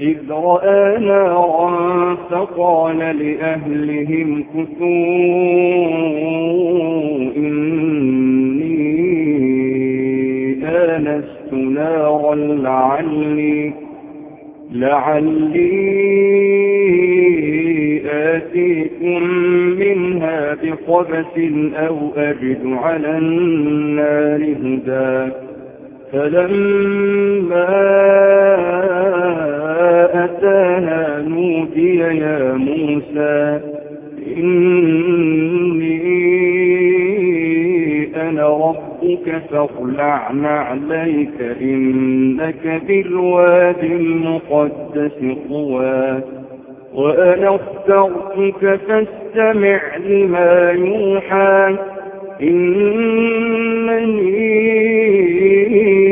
إذ رأى نارا فقال لأهلهم كثوا إني آنست نارا لعلي لعلي آتيكم منها بقبس أو أجد على النار هدى فلما أتاها نودي يا موسى إني أنا ربك فاخلع نعليك إنك بالواد المقدس طوى وأنا اخترتك فاستمع لما يوحى إنني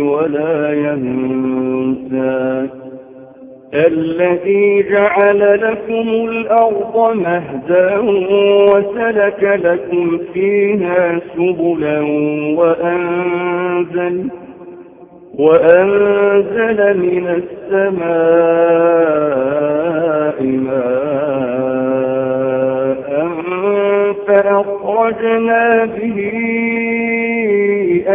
ولا ينسى. الذي جعل لكم الأرض مهدا وسلك لكم فيها سبلا وأنزل وأنزل من السماء ماء فأخرجنا به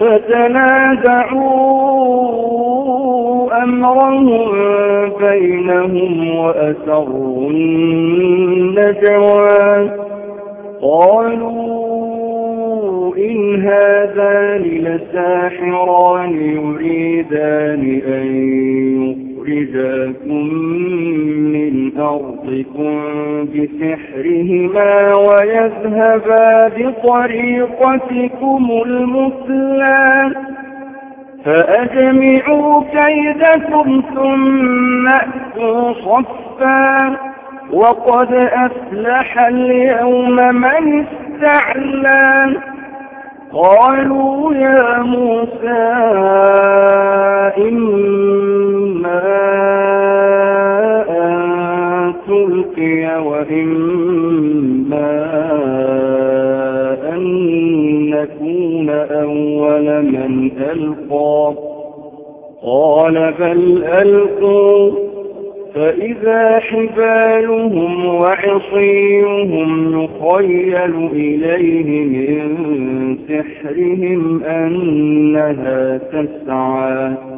فتنازعوا أمرهم بينهم وأسروا النجوى. قالوا إن هذان لساحران يريدان أن يخرجاكم من أرضكم بسحرهما ويذهبا بطريقتكم المثلى فأجمعوا كيدكم ثم أتوا صفا وقد أفلح اليوم من استعلى قالوا يا موسى إما تلقي وإما أن نكون أول من ألقى. قال بل ألقوا. فإذا حبالهم وعصيهم يخيل إليه من سحرهم أنها تسعى.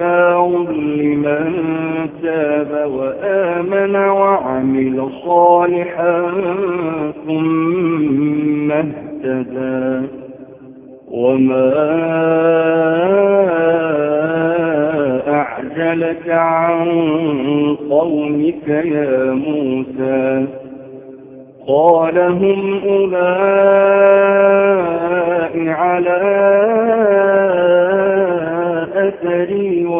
لغفار لمن تاب وآمن وعمل صالحا ثم اهتدى. وما أعجلك عن قومك يا موسى؟ قال هم أولئك على أثري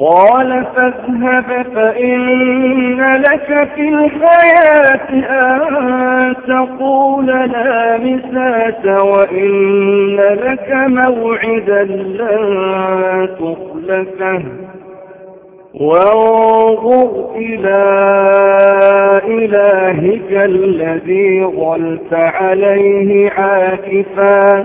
قال فاذهب فإن لك في الحياة أن تقول لا مساس وإن لك موعدا لن تخلفه. وانظر إلى إلهك الذي ظلت عليه عاكفا.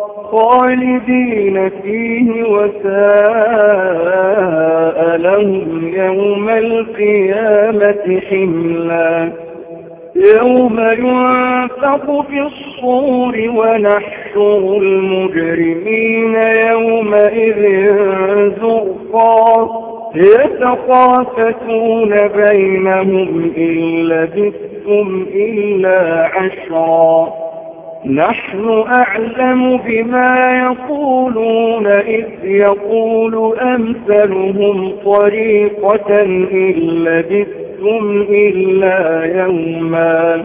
خالدين فيه وساء لهم يوم القيامة حملا. يوم ينفق في الصور ونحشر المجرمين يومئذ زرقا. يتخافتون بينهم إن لبثتم إلا عشرا. نحن أعلم بما يقولون إذ يقول أمثلهم طريقة إن لبثتم إلا يوما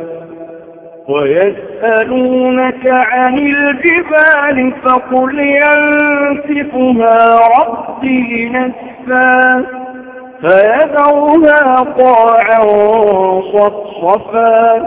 ويسألونك عن الجبال فقل ينسفها ربي نسفا فيذرها قاعا صفصفا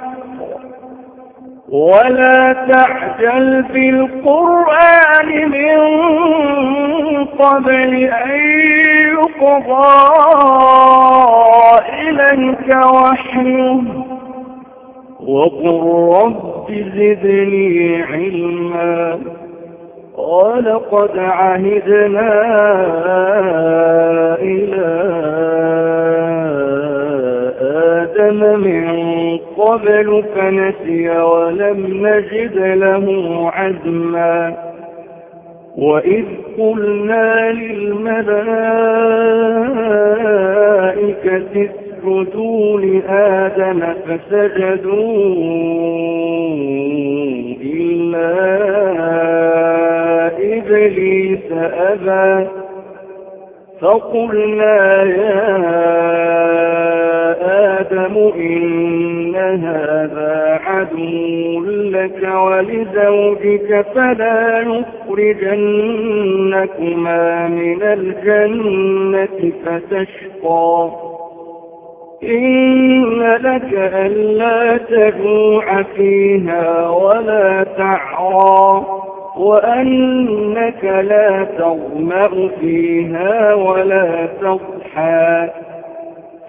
ولا تعجل في القرآن من قبل أن يقضى إليك وحيه. وقل رب زدني علما. قال قد عهدنا إلى آدم من قبل فنسي ولم نجد له عزما. وإذ قلنا للملائكة اسجدوا لآدم فسجدوا إلا إبليس أبى. فقلنا يا آدم إن هذا عدو لك ولزوجك فلا يخرجنكما من الجنة فتشقى. إن لك ألا تجوع فيها ولا تعرى وأنك لا تظمأ فيها ولا تضحى.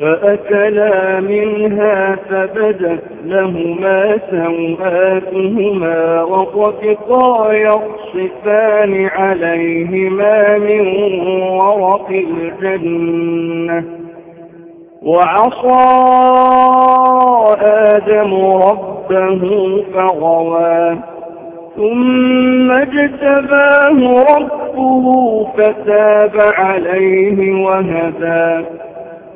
فأكلا منها فبدت لهما سوآتهما وطفقا يخصفان عليهما من ورق الجنة. وعصى آدم ربه فغوى. ثم اجتباه ربه فتاب عليه وهدى.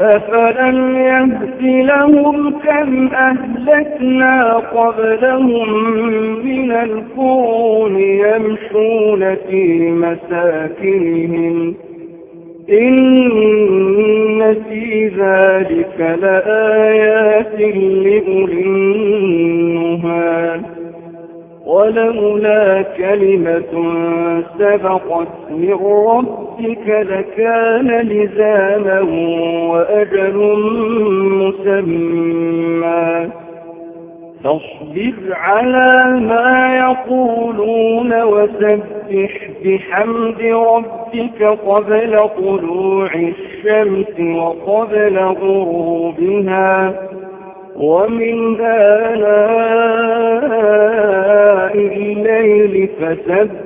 أفلم يهد لهم كم أهلكنا قبلهم من القرون يمشون في مساكنهم إن في ذلك لآيات لأولي النهى ولولا كلمة سبقت من ربك لكان لزاما وأجل مسمى. فاصبر على ما يقولون وسبح بحمد ربك قبل طلوع الشمس وقبل غروبها. ومن آلاء الليل فسبح